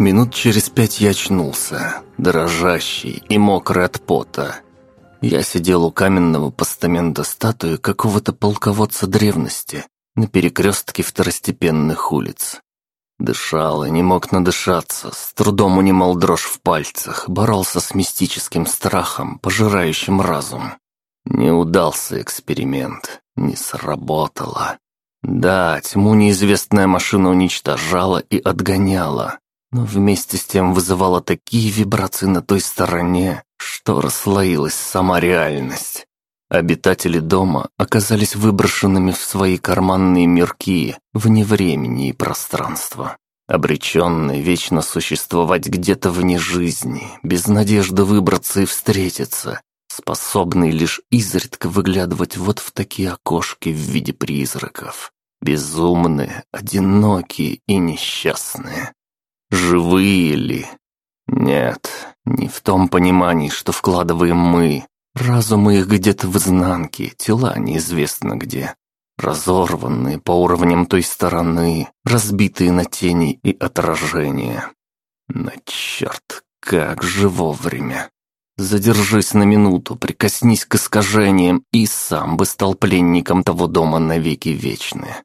Минут через пять я очнулся, дрожащий и мокрый от пота. Я сидел у каменного постамента статуи какого-то полководца древности на перекрестке второстепенных улиц. Дышал и не мог надышаться, с трудом унимал дрожь в пальцах, боролся с мистическим страхом, пожирающим разум. Не удался эксперимент, не сработало. Да, тьму неизвестная машина уничтожала и отгоняла, но вместе с тем вызывала такие вибрации на той стороне, что расслоилась сама реальность. Обитатели дома оказались выброшенными в свои карманные мирки, вне времени и пространства, обреченные вечно существовать где-то вне жизни, без надежды выбраться и встретиться, способные лишь изредка выглядывать вот в такие окошки в виде призраков, безумные, одинокие и несчастные. Живые ли? Нет, не в том понимании, что вкладываем мы. Разумы их где-то в изнанке, тела неизвестно где. Разорванные по уровням той стороны, разбитые на тени и отражения. На черт, как же вовремя. Задержись на минуту, прикоснись к искажениям, и сам бы стал пленником того дома навеки вечные.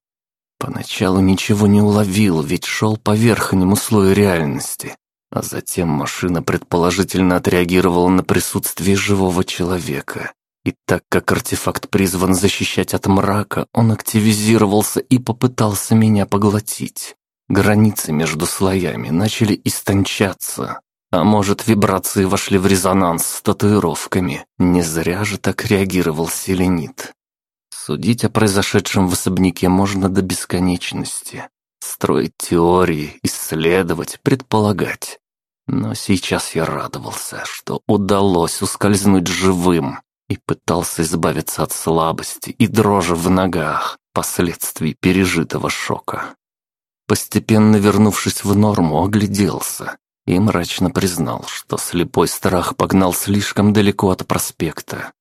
Поначалу ничего не уловил, ведь шел по верхнему слою реальности. А затем машина предположительно отреагировала на присутствие живого человека. И так как артефакт призван защищать от мрака, он активизировался и попытался меня поглотить. Границы между слоями начали истончаться. А может, вибрации вошли в резонанс с татуировками. Не зря же так реагировал селенит. Судить о произошедшем в особняке можно до бесконечности. Строить теории, исследовать, предполагать. Но сейчас я радовался, что удалось ускользнуть живым и пытался избавиться от слабости и дрожи в ногах, последствий пережитого шока. Постепенно вернувшись в норму, огляделся и мрачно признал, что слепой страх погнал слишком далеко от проспекта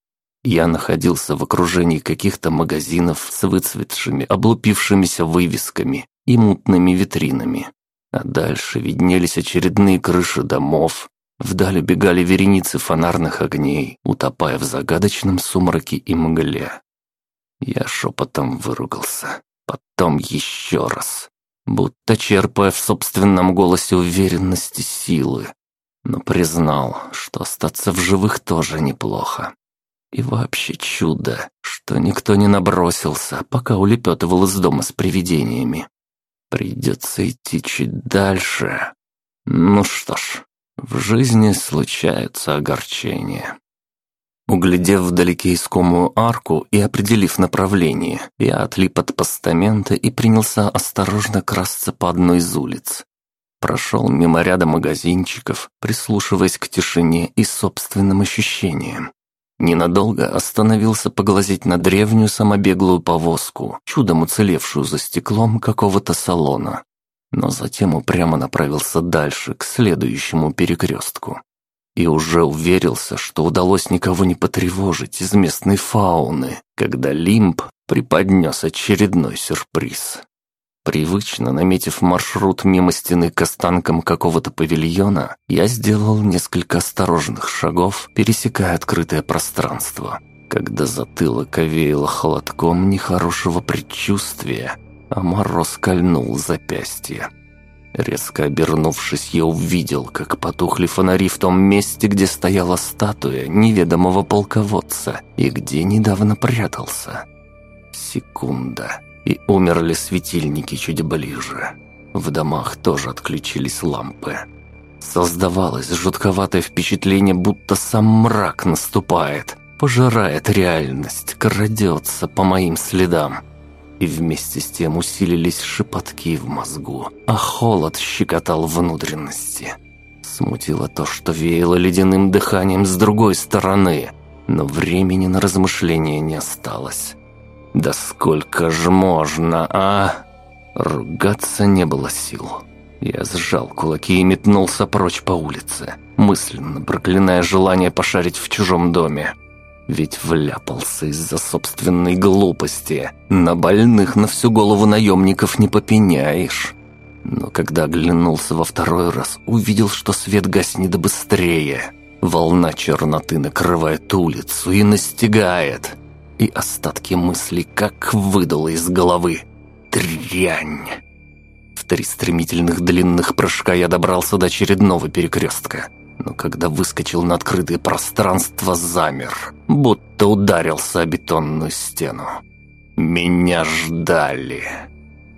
я находился в окружении каких-то магазинов с выцветшими, облупившимися вывесками и мутными витринами. А дальше виднелись очередные крыши домов, вдали бегали вереницы фонарных огней, утопая в загадочном сумраке и мгле. Я шепотом выругался, потом еще раз, будто черпая в собственном голосе уверенности силы, но признал, что остаться в живых тоже неплохо. И вообще чудо, что никто не набросился, пока улепетывал из дома с привидениями. Придется идти чуть дальше. Ну что ж, в жизни случаются огорчения. Углядев вдалеке искомую арку и определив направление, я отлип от постамента и принялся осторожно красться по одной из улиц. Прошел мимо ряда магазинчиков, прислушиваясь к тишине и собственным ощущениям. Ненадолго остановился поглазеть на древнюю самобеглую повозку, чудом уцелевшую за стеклом какого-то салона. Но затем упрямо направился дальше, к следующему перекрестку. И уже уверился, что удалось никого не потревожить из местной фауны, когда Лимб преподнес очередной сюрприз. Привычно наметив маршрут мимо стены к останкам какого-то павильона, я сделал несколько осторожных шагов, пересекая открытое пространство, когда затылок овеяло холодком нехорошего предчувствия, а мороз кольнул запястье. Резко обернувшись, я увидел, как потухли фонари в том месте, где стояла статуя неведомого полководца и где недавно прятался. Секунда и умерли светильники чуть ближе. В домах тоже отключились лампы. Создавалось жутковатое впечатление, будто сам мрак наступает, пожирает реальность, крадется по моим следам. И вместе с тем усилились шепотки в мозгу, а холод щекотал внутренности. Смутило то, что веяло ледяным дыханием с другой стороны, но времени на размышления не осталось. Да сколько ж можно, а? Ругаться не было сил. Я сжал кулаки и метнулся прочь по улице, мысленно проклиная желание пошарить в чужом доме. Ведь вляпался из-за собственной глупости. На больных на всю голову наемников не попеняешь. Но когда оглянулся во второй раз, увидел, что свет гаснет быстрее. Волна черноты накрывает улицу и настигает. И остатки мыслей как выдало из головы. Дрянь! В три стремительных длинных прыжка я добрался до очередного перекрестка. Но когда выскочил на открытое пространство, замер, будто ударился о бетонную стену. Меня ждали.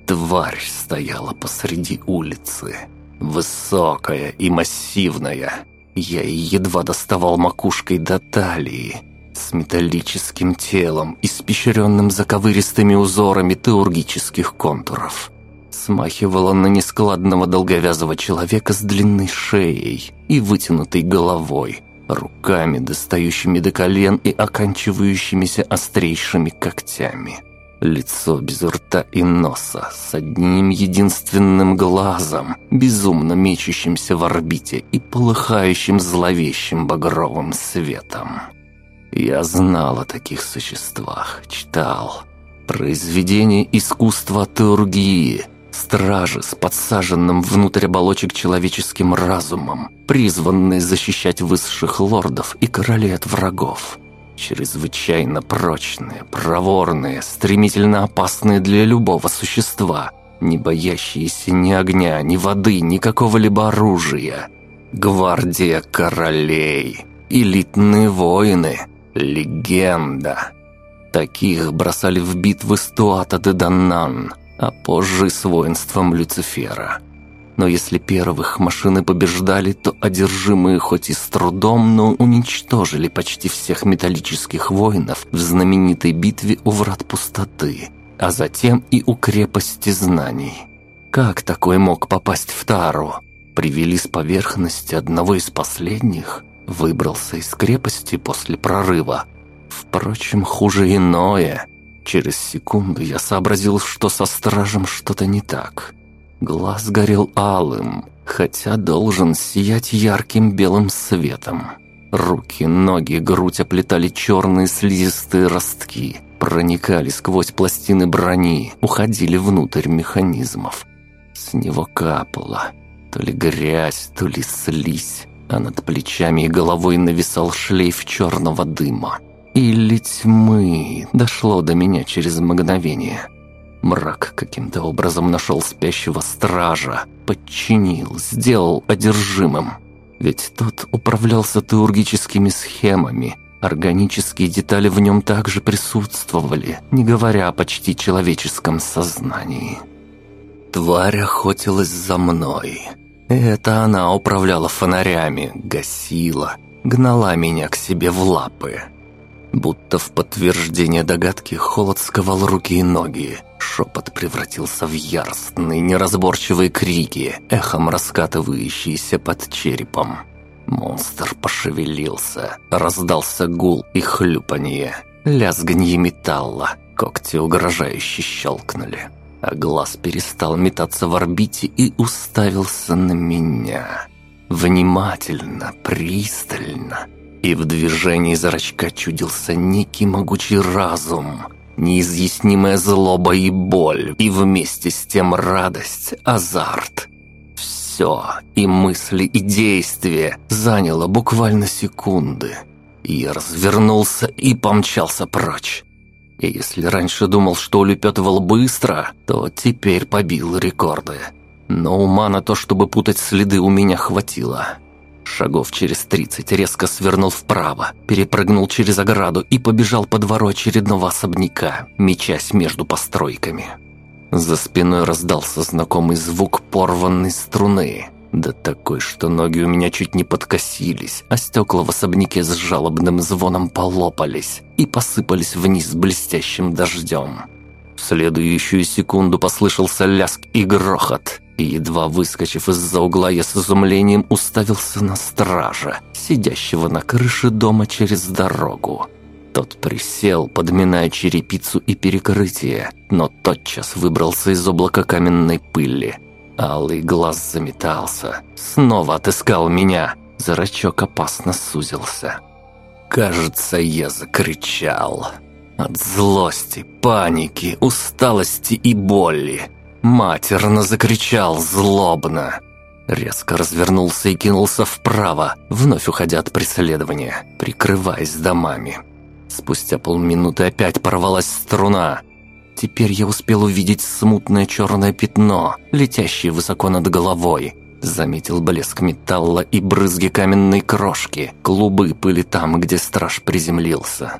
Тварь стояла посреди улицы. Высокая и массивная. Я едва доставал макушкой до талии. С металлическим телом, испещренным заковыристыми узорами теургических контуров. Смахивала на нескладного долговязого человека с длинной шеей и вытянутой головой, руками, достающими до колен и оканчивающимися острейшими когтями. Лицо без рта и носа, с одним единственным глазом, безумно мечущимся в орбите и полыхающим зловещим багровым светом. Я знал о таких существах, читал. Произведение искусства теургии, стражи с подсаженным внутрь оболочек человеческим разумом, призванные защищать высших лордов и королей от врагов. Чрезвычайно прочные, проворные, стремительно опасные для любого существа, не боящиеся ни огня, ни воды, ни какого-либо оружия. Гвардия королей, элитные воины, легенда. Таких бросали в битвы Стуата де Даннан, а позже с воинством Люцифера. Но если первых машины побеждали, то одержимые хоть и с трудом, но уничтожили почти всех металлических воинов в знаменитой битве у Врат Пустоты, а затем и у Крепости Знаний. Как такой мог попасть в Тару? Привели с поверхности одного из последних? Выбрался из крепости после прорыва? Впрочем, хуже иное. Через секунду я сообразил, что со стражем что-то не так. Глаз горел алым, хотя должен сиять ярким белым светом. Руки, ноги, грудь оплетали черные слизистые ростки, проникали сквозь пластины брони, уходили внутрь механизмов. С него капало то ли грязь, то ли слизь, а над плечами и головой нависал шлейф черного дыма. Или тьмы дошло до меня через мгновение. Мрак каким-то образом нашел спящего стража, подчинил, сделал одержимым. Ведь тот управлялся теургическими схемами, органические детали в нем также присутствовали, не говоря о почти человеческом сознании. Тварь охотилась за мной. Это она управляла фонарями, гасила, гнала меня к себе в лапы. Будто в подтверждение догадки холод сковал руки и ноги. Шепот превратился в яростные, неразборчивые крики, эхом раскатывающиеся под черепом. Монстр пошевелился, раздался гул и хлюпанье, лязганье металла, когти угрожающе щелкнули, а глаз перестал метаться в орбите и уставился на меня. Внимательно, пристально, и в движении зрачка чудился некий могучий разум, неизъяснимая злоба и боль, и вместе с тем радость, азарт. Все, и мысли, и действия заняло буквально секунды. Я развернулся и помчался прочь. И если раньше думал, что улепетывал быстро, то теперь побил рекорды. Но ума на то, чтобы путать следы, у меня хватило. Шагов через тридцать резко свернул вправо, перепрыгнул через ограду и побежал по двору очередного особняка, мечась между постройками. За спиной раздался знакомый звук порванной струны. Да такой, что ноги у меня чуть не подкосились, а стекла в особняке с жалобным звоном полопались и посыпались вниз блестящим дождем. В следующую секунду послышался ляск и грохот, и едва выскочив из-за угла, я с изумлением уставился на стража, сидящего на крыше дома через дорогу. Тот присел, подминая черепицу и перекрытие, но тотчас выбрался из облака каменной пыли. Алый глаз заметался, снова отыскал меня. Зрачок опасно сузился. Кажется, я закричал. От злости, паники, усталости и боли. Матерно закричал злобно. Резко развернулся и кинулся вправо, вновь уходя от преследования, прикрываясь домами. Спустя полминуты опять порвалась струна. Теперь я успел увидеть смутное черное пятно, летящее высоко над головой. Заметил блеск металла и брызги каменной крошки, клубы пыли там, где страж приземлился.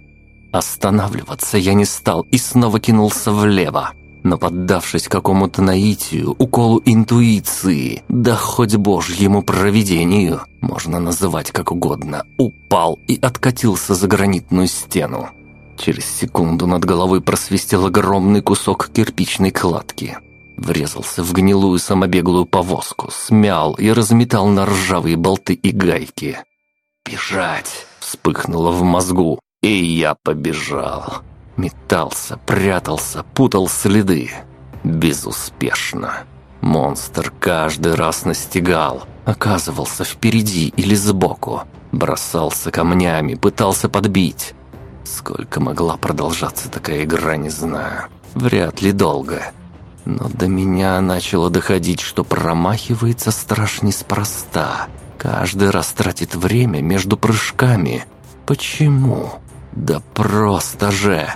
Останавливаться я не стал и снова кинулся влево но поддавшись какому-то наитию, уколу интуиции, да хоть божьему провидению, можно называть как угодно, упал и откатился за гранитную стену. Через секунду над головой просвистел огромный кусок кирпичной кладки. Врезался в гнилую самобеглую повозку, смял и разметал на ржавые болты и гайки. «Бежать!» — вспыхнуло в мозгу, и я побежал. Метался, прятался, путал следы. Безуспешно. Монстр каждый раз настигал, оказывался впереди или сбоку, бросался камнями, пытался подбить. Сколько могла продолжаться такая игра, не знаю. Вряд ли долго. Но до меня начало доходить, что промахивается страж неспроста. Каждый раз тратит время между прыжками. Почему? Да просто же!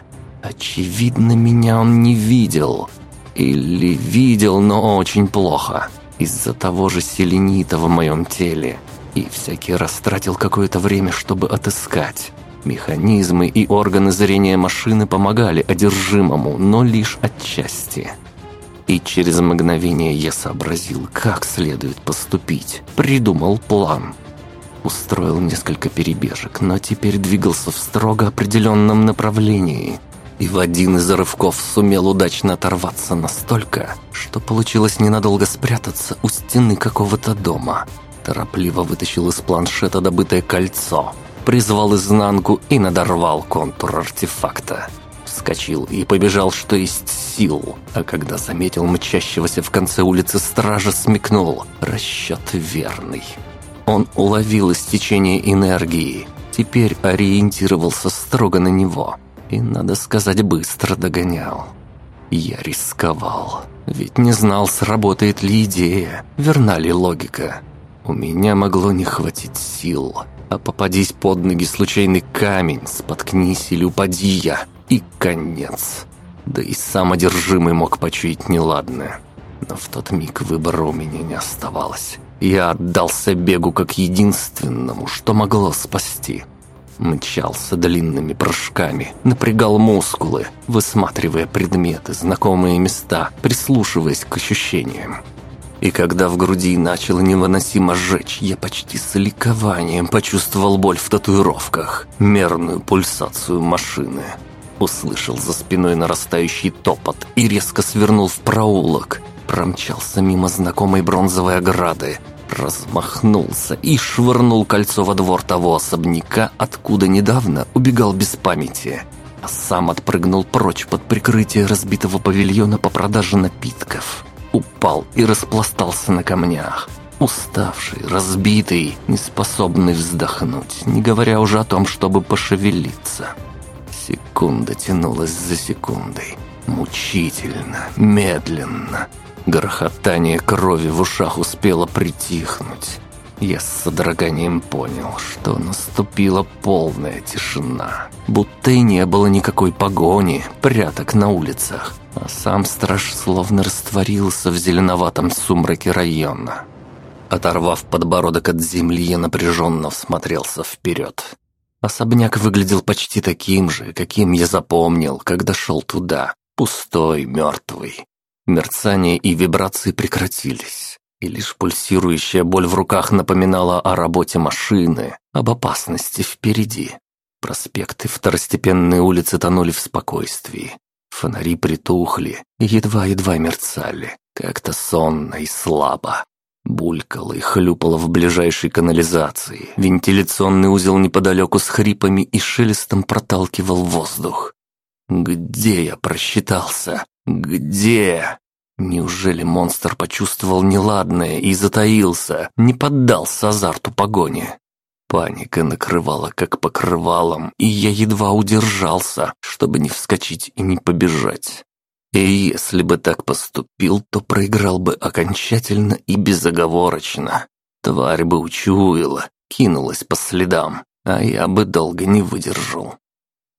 Очевидно, меня он не видел. Или видел, но очень плохо. Из-за того же селенита в моем теле. И всякий раз тратил какое-то время, чтобы отыскать. Механизмы и органы зрения машины помогали одержимому, но лишь отчасти. И через мгновение я сообразил, как следует поступить. Придумал план. Устроил несколько перебежек, но теперь двигался в строго определенном направлении – и в один из рывков сумел удачно оторваться настолько, что получилось ненадолго спрятаться у стены какого-то дома. Торопливо вытащил из планшета добытое кольцо, призвал изнанку и надорвал контур артефакта. Вскочил и побежал, что есть сил, а когда заметил мчащегося в конце улицы стража, смекнул. Расчет верный. Он уловил истечение энергии, теперь ориентировался строго на него – и, надо сказать, быстро догонял. Я рисковал, ведь не знал, сработает ли идея, верна ли логика. У меня могло не хватить сил, а попадись под ноги случайный камень, споткнись или упади я, и конец. Да и сам одержимый мог почуять неладное. Но в тот миг выбора у меня не оставалось. Я отдался бегу как единственному, что могло спасти. Мчался длинными прыжками, напрягал мускулы, высматривая предметы, знакомые места, прислушиваясь к ощущениям. И когда в груди начало невыносимо жечь, я почти с ликованием почувствовал боль в татуировках, мерную пульсацию машины. Услышал за спиной нарастающий топот и резко свернул в проулок. Промчался мимо знакомой бронзовой ограды, размахнулся и швырнул кольцо во двор того особняка, откуда недавно убегал без памяти, а сам отпрыгнул прочь под прикрытие разбитого павильона по продаже напитков. Упал и распластался на камнях. Уставший, разбитый, неспособный вздохнуть, не говоря уже о том, чтобы пошевелиться. Секунда тянулась за секундой. Мучительно, медленно, Грохотание крови в ушах успело притихнуть. Я с содроганием понял, что наступила полная тишина. Будто и не было никакой погони, пряток на улицах. А сам страж словно растворился в зеленоватом сумраке района. Оторвав подбородок от земли, я напряженно всмотрелся вперед. Особняк выглядел почти таким же, каким я запомнил, когда шел туда. Пустой, мертвый. Мерцание и вибрации прекратились, и лишь пульсирующая боль в руках напоминала о работе машины, об опасности впереди. Проспекты второстепенные улицы тонули в спокойствии. Фонари притухли едва-едва мерцали, как-то сонно и слабо. Булькало и хлюпало в ближайшей канализации. Вентиляционный узел неподалеку с хрипами и шелестом проталкивал воздух. Где я просчитался? Где? Неужели монстр почувствовал неладное и затаился, не поддался азарту погони? Паника накрывала как покрывалом, и я едва удержался, чтобы не вскочить и не побежать. И если бы так поступил, то проиграл бы окончательно и безоговорочно. Тварь бы учуяла, кинулась по следам, а я бы долго не выдержал.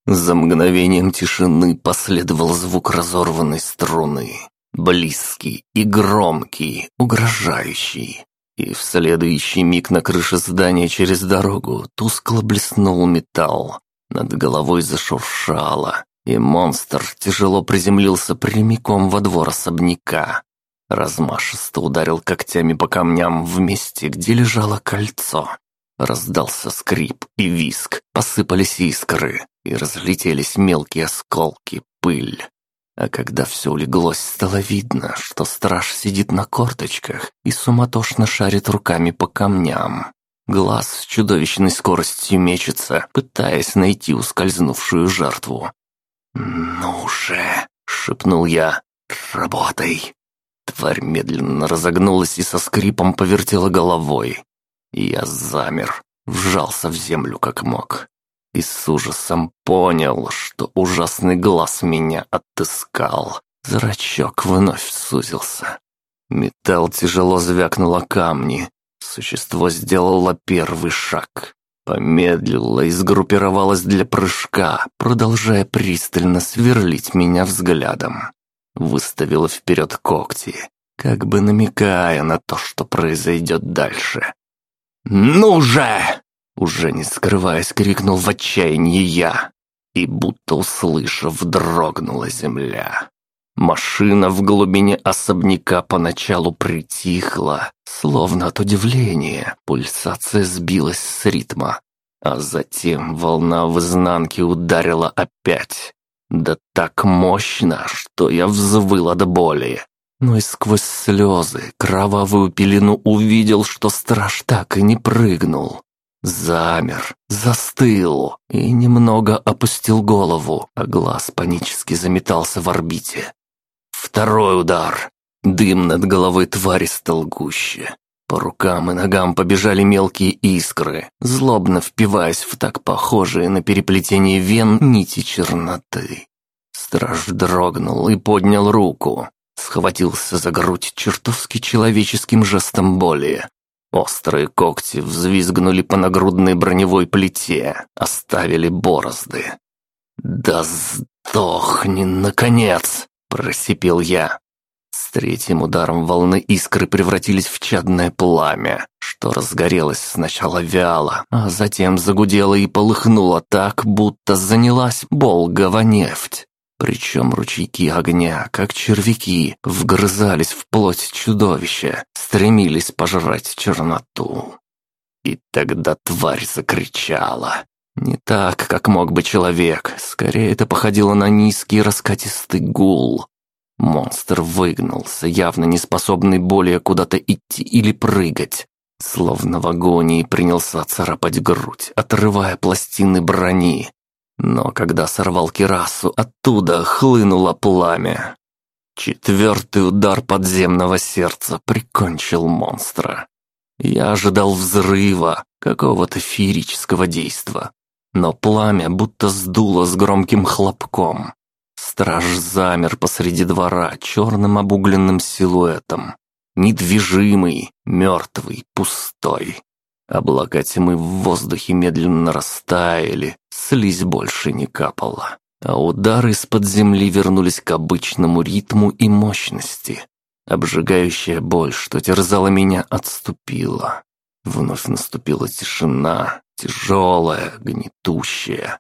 За мгновением тишины последовал звук разорванной струны. Близкий и громкий, угрожающий. И в следующий миг на крыше здания через дорогу тускло блеснул металл. Над головой зашуршало, и монстр тяжело приземлился прямиком во двор особняка. Размашисто ударил когтями по камням в месте, где лежало кольцо. Раздался скрип и виск, посыпались искры, и разлетелись мелкие осколки, пыль. А когда все улеглось, стало видно, что страж сидит на корточках и суматошно шарит руками по камням. Глаз с чудовищной скоростью мечется, пытаясь найти ускользнувшую жертву. «Ну же!» — шепнул я. «Работай!» Тварь медленно разогнулась и со скрипом повертела головой. Я замер, вжался в землю как мог и с ужасом понял, что ужасный глаз меня отыскал. Зрачок вновь сузился. Металл тяжело звякнул о камни. Существо сделало первый шаг. Помедлило и сгруппировалось для прыжка, продолжая пристально сверлить меня взглядом. Выставило вперед когти, как бы намекая на то, что произойдет дальше. «Ну же!» Уже не скрываясь, крикнул в отчаянии я. И будто услышав, дрогнула земля. Машина в глубине особняка поначалу притихла, словно от удивления. Пульсация сбилась с ритма. А затем волна в изнанке ударила опять. Да так мощно, что я взвыл от боли. Но и сквозь слезы, кровавую пелену увидел, что страж так и не прыгнул. Замер, застыл и немного опустил голову, а глаз панически заметался в орбите. Второй удар. Дым над головой твари стал гуще. По рукам и ногам побежали мелкие искры, злобно впиваясь в так похожие на переплетение вен нити черноты. Страж дрогнул и поднял руку, схватился за грудь чертовски человеческим жестом боли, Острые когти взвизгнули по нагрудной броневой плите, оставили борозды. «Да сдохни, наконец!» – просипел я. С третьим ударом волны искры превратились в чадное пламя, что разгорелось сначала вяло, а затем загудело и полыхнуло так, будто занялась Болгова нефть. Причем ручейки огня, как червяки, вгрызались в плоть чудовища, стремились пожрать черноту. И тогда тварь закричала. Не так, как мог бы человек, скорее это походило на низкий раскатистый гул. Монстр выгнулся, явно не способный более куда-то идти или прыгать. Словно в агонии принялся царапать грудь, отрывая пластины брони, но когда сорвал кирасу, оттуда хлынуло пламя. Четвертый удар подземного сердца прикончил монстра. Я ожидал взрыва, какого-то феерического действа. Но пламя будто сдуло с громким хлопком. Страж замер посреди двора черным обугленным силуэтом. Недвижимый, мертвый, пустой. Облака тьмы в воздухе медленно растаяли, слизь больше не капала, а удары из-под земли вернулись к обычному ритму и мощности. Обжигающая боль, что терзала меня, отступила. Вновь наступила тишина, тяжелая, гнетущая.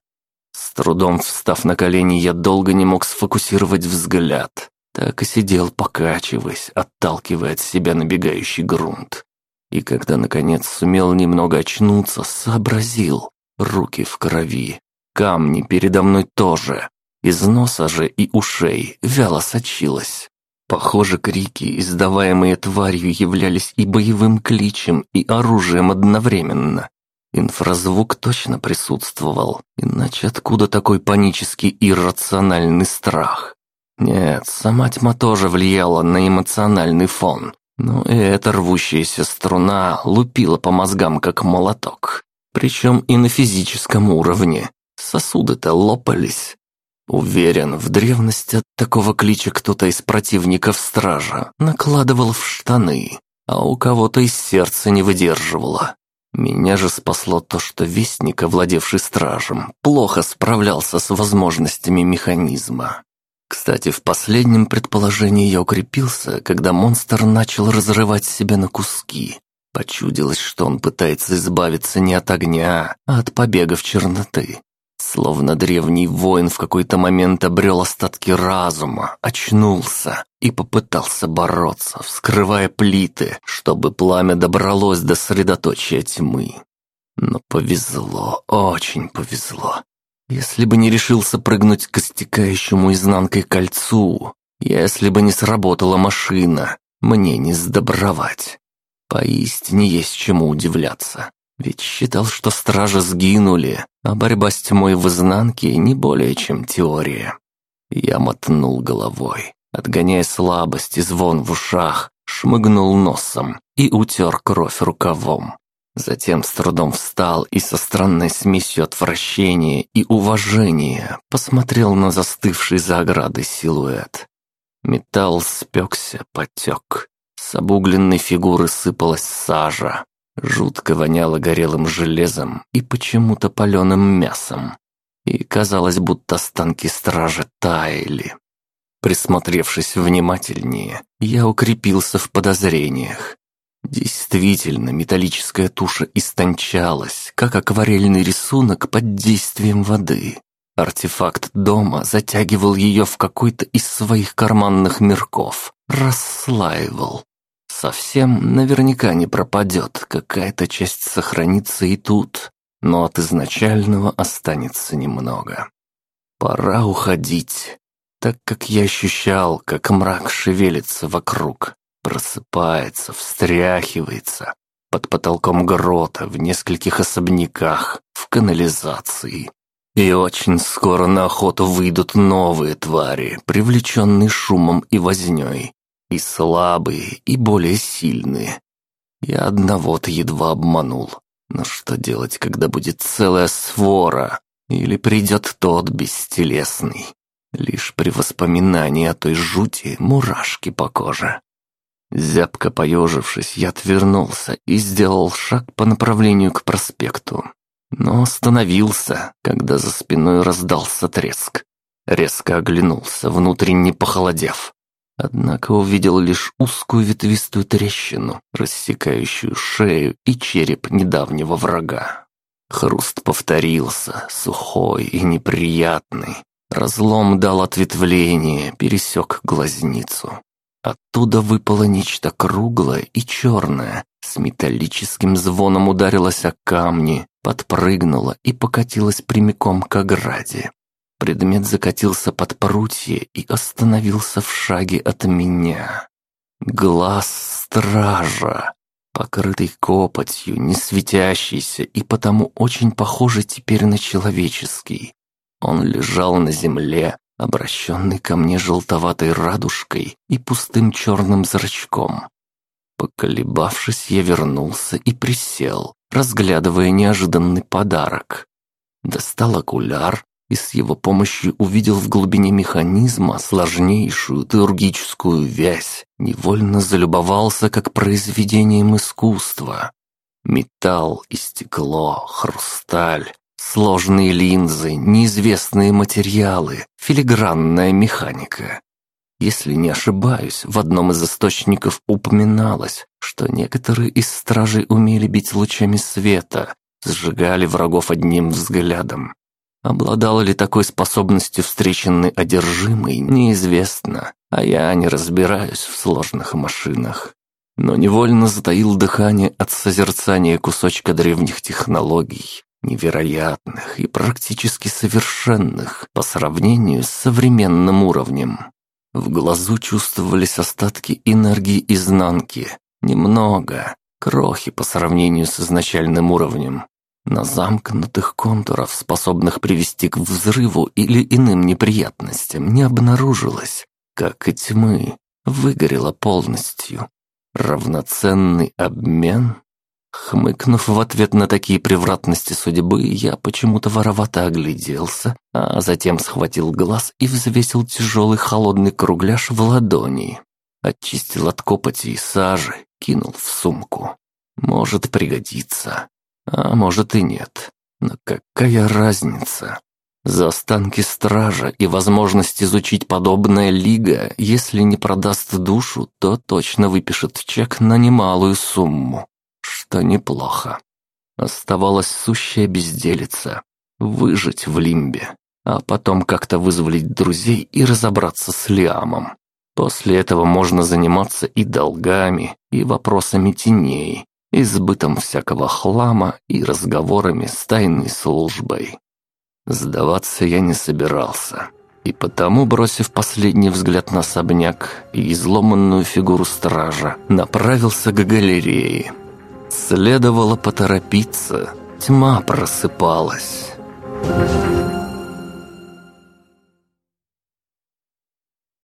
С трудом встав на колени, я долго не мог сфокусировать взгляд. Так и сидел, покачиваясь, отталкивая от себя набегающий грунт. И когда, наконец, сумел немного очнуться, сообразил. Руки в крови. Камни передо мной тоже. Из носа же и ушей вяло сочилось. Похоже, крики, издаваемые тварью, являлись и боевым кличем, и оружием одновременно. Инфразвук точно присутствовал, иначе откуда такой панический иррациональный страх? Нет, сама тьма тоже влияла на эмоциональный фон. Но и эта рвущаяся струна лупила по мозгам, как молоток. Причем и на физическом уровне. Сосуды-то лопались. Уверен, в древности от такого клича кто-то из противников стража накладывал в штаны, а у кого-то из сердца не выдерживало. Меня же спасло то, что вестник, овладевший стражем, плохо справлялся с возможностями механизма. Кстати, в последнем предположении я укрепился, когда монстр начал разрывать себя на куски. Почудилось, что он пытается избавиться не от огня, а от побегов черноты. Словно древний воин в какой-то момент обрел остатки разума, очнулся и попытался бороться, вскрывая плиты, чтобы пламя добралось до средоточия тьмы. Но повезло, очень повезло. Если бы не решился прыгнуть к истекающему изнанкой кольцу, если бы не сработала машина, мне не сдобровать. Поистине есть чему удивляться. Ведь считал, что стражи сгинули, а борьба с тьмой в изнанке не более чем теория. Я мотнул головой, отгоняя слабость и звон в ушах, шмыгнул носом и утер кровь рукавом. Затем с трудом встал и со странной смесью отвращения и уважения посмотрел на застывший за оградой силуэт. Металл спекся, потек. С обугленной фигуры сыпалась сажа, Жутко воняло горелым железом и почему-то паленым мясом. И казалось, будто останки стражи таяли. Присмотревшись внимательнее, я укрепился в подозрениях. Действительно, металлическая туша истончалась, как акварельный рисунок под действием воды. Артефакт дома затягивал ее в какой-то из своих карманных мирков, расслаивал, Совсем наверняка не пропадет, какая-то часть сохранится и тут, но от изначального останется немного. Пора уходить, так как я ощущал, как мрак шевелится вокруг, просыпается, встряхивается, под потолком грота, в нескольких особняках, в канализации. И очень скоро на охоту выйдут новые твари, привлеченные шумом и вознёй, и слабые, и более сильные. Я одного-то едва обманул. Но что делать, когда будет целая свора? Или придет тот бестелесный? Лишь при воспоминании о той жути мурашки по коже. Зябко поежившись, я отвернулся и сделал шаг по направлению к проспекту. Но остановился, когда за спиной раздался треск. Резко оглянулся, внутренне похолодев. Однако увидел лишь узкую ветвистую трещину, рассекающую шею и череп недавнего врага. Хруст повторился, сухой и неприятный. Разлом дал ответвление, пересек глазницу. Оттуда выпало нечто круглое и черное, с металлическим звоном ударилось о камни, подпрыгнуло и покатилось прямиком к ограде. Предмет закатился под прутье и остановился в шаге от меня. Глаз стража, покрытый копотью, не светящийся и потому очень похожий теперь на человеческий. Он лежал на земле, обращенный ко мне желтоватой радужкой и пустым черным зрачком. Поколебавшись, я вернулся и присел, разглядывая неожиданный подарок. Достал окуляр, и с его помощью увидел в глубине механизма сложнейшую теургическую вязь, невольно залюбовался как произведением искусства. Металл и стекло, хрусталь, сложные линзы, неизвестные материалы, филигранная механика. Если не ошибаюсь, в одном из источников упоминалось, что некоторые из стражей умели бить лучами света, сжигали врагов одним взглядом, Обладал ли такой способностью встреченный одержимый, неизвестно, а я не разбираюсь в сложных машинах. Но невольно затаил дыхание от созерцания кусочка древних технологий, невероятных и практически совершенных по сравнению с современным уровнем. В глазу чувствовались остатки энергии изнанки, немного, крохи по сравнению с изначальным уровнем, на замкнутых контуров, способных привести к взрыву или иным неприятностям, не обнаружилось, как и тьмы, выгорело полностью. Равноценный обмен? Хмыкнув в ответ на такие превратности судьбы, я почему-то воровато огляделся, а затем схватил глаз и взвесил тяжелый холодный кругляш в ладони. Очистил от копоти и сажи, кинул в сумку. Может пригодиться, а может и нет. Но какая разница? За останки стража и возможность изучить подобное лига, если не продаст душу, то точно выпишет чек на немалую сумму что неплохо. Оставалась сущая безделица — выжить в лимбе, а потом как-то вызволить друзей и разобраться с Лиамом. После этого можно заниматься и долгами, и вопросами теней, и всякого хлама, и разговорами с тайной службой. Сдаваться я не собирался, и потому, бросив последний взгляд на особняк и изломанную фигуру стража, направился к галерее. Следовало поторопиться. Тьма просыпалась.